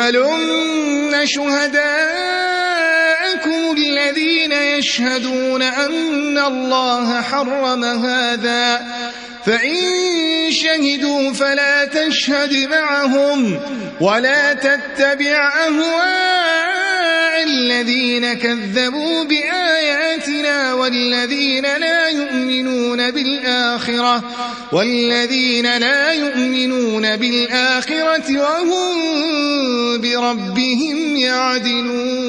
هلم شهداءكم الذين يشهدون أن الله حرم هذا. فإن شهدوا فلا تشهد معهم ولا تتبع أهواء الذين كذبوا بآياتنا والذين لا يؤمنون بالآخرة والذين لا يؤمنون بالآخرة وهم بربهم يعدلون.